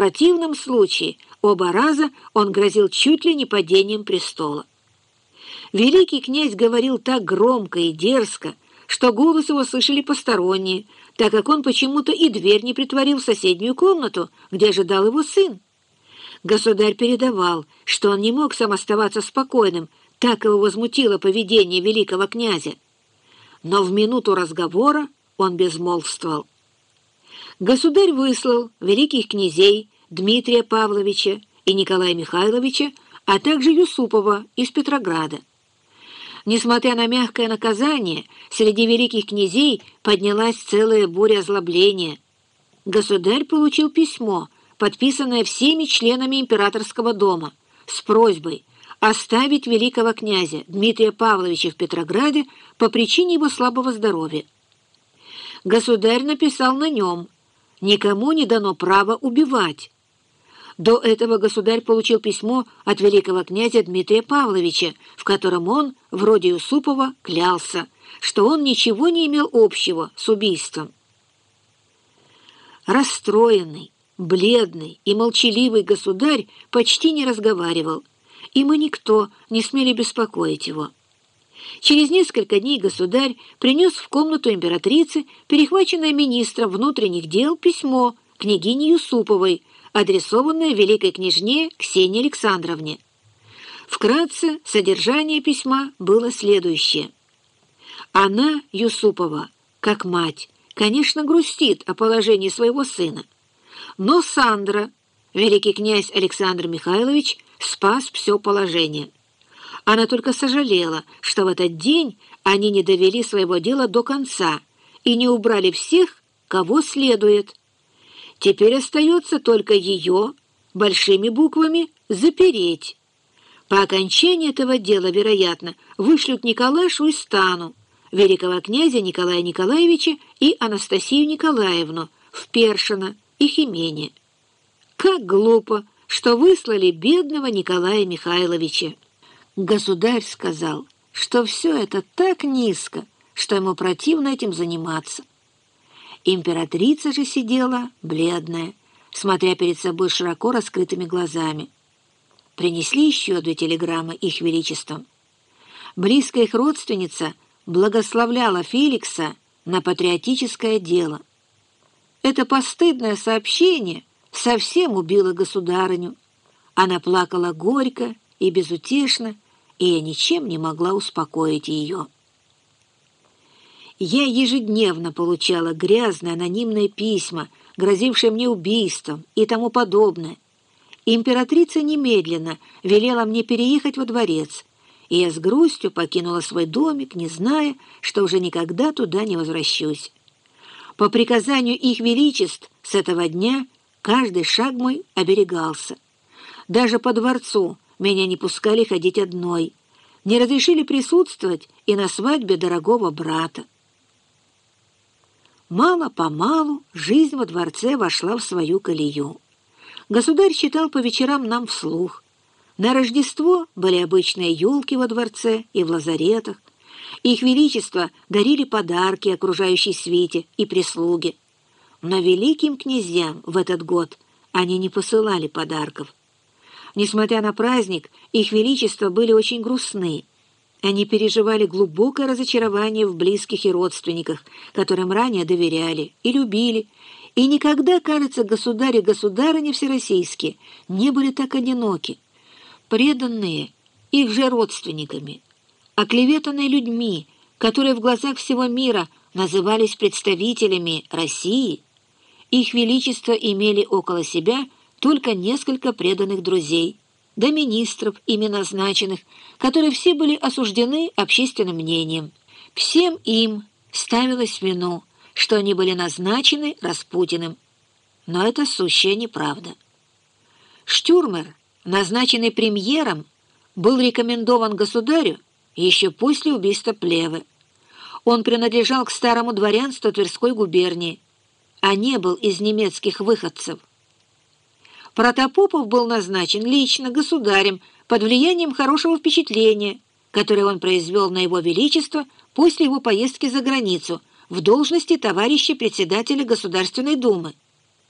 противном случае оба раза он грозил чуть ли не падением престола. Великий князь говорил так громко и дерзко, что голос его слышали посторонние, так как он почему-то и дверь не притворил в соседнюю комнату, где ожидал его сын. Государь передавал, что он не мог сам оставаться спокойным, так его возмутило поведение великого князя. Но в минуту разговора он безмолвствовал. Государь выслал великих князей Дмитрия Павловича и Николая Михайловича, а также Юсупова из Петрограда. Несмотря на мягкое наказание, среди великих князей поднялась целая буря озлобления. Государь получил письмо, подписанное всеми членами императорского дома, с просьбой оставить великого князя Дмитрия Павловича в Петрограде по причине его слабого здоровья. Государь написал на нем «Никому не дано право убивать». До этого государь получил письмо от великого князя Дмитрия Павловича, в котором он, вроде Юсупова, клялся, что он ничего не имел общего с убийством. Расстроенный, бледный и молчаливый государь почти не разговаривал, и мы никто не смели беспокоить его. Через несколько дней государь принес в комнату императрицы, перехваченное министром внутренних дел, письмо княгине Юсуповой, адресованное великой княжне Ксении Александровне. Вкратце, содержание письма было следующее. Она, Юсупова, как мать, конечно, грустит о положении своего сына. Но Сандра, великий князь Александр Михайлович, спас все положение. Она только сожалела, что в этот день они не довели своего дела до конца и не убрали всех, кого следует. Теперь остается только ее, большими буквами, запереть. По окончании этого дела, вероятно, вышлют Николашу и Стану, великого князя Николая Николаевича и Анастасию Николаевну в Першино и Химене. Как глупо, что выслали бедного Николая Михайловича. Государь сказал, что все это так низко, что ему противно этим заниматься. Императрица же сидела бледная, смотря перед собой широко раскрытыми глазами. Принесли еще две телеграммы их величеством. Близкая их родственница благословляла Феликса на патриотическое дело. Это постыдное сообщение совсем убило государыню. Она плакала горько и безутешно, и я ничем не могла успокоить ее. Я ежедневно получала грязные анонимные письма, грозившие мне убийством и тому подобное. Императрица немедленно велела мне переехать во дворец, и я с грустью покинула свой домик, не зная, что уже никогда туда не возвращусь. По приказанию их величеств с этого дня каждый шаг мой оберегался. Даже по дворцу меня не пускали ходить одной, не разрешили присутствовать и на свадьбе дорогого брата. Мало-помалу жизнь во дворце вошла в свою колею. Государь читал по вечерам нам вслух. На Рождество были обычные елки во дворце и в лазаретах. Их величество дарили подарки окружающей свите и прислуге. Но великим князьям в этот год они не посылали подарков. Несмотря на праздник, их величество были очень грустны. Они переживали глубокое разочарование в близких и родственниках, которым ранее доверяли и любили, и никогда, кажется, государь и государыня всероссийские не были так одиноки, преданные их же родственниками, оклеветанные людьми, которые в глазах всего мира назывались представителями России, их величество имели около себя только несколько преданных друзей – до министров, ими назначенных, которые все были осуждены общественным мнением. Всем им ставилось вину, что они были назначены Распутиным. Но это сущая неправда. Штюрмер, назначенный премьером, был рекомендован государю еще после убийства Плевы. Он принадлежал к старому дворянству Тверской губернии, а не был из немецких выходцев. Протопопов был назначен лично государем под влиянием хорошего впечатления, которое он произвел на его величество после его поездки за границу в должности товарища председателя Государственной Думы.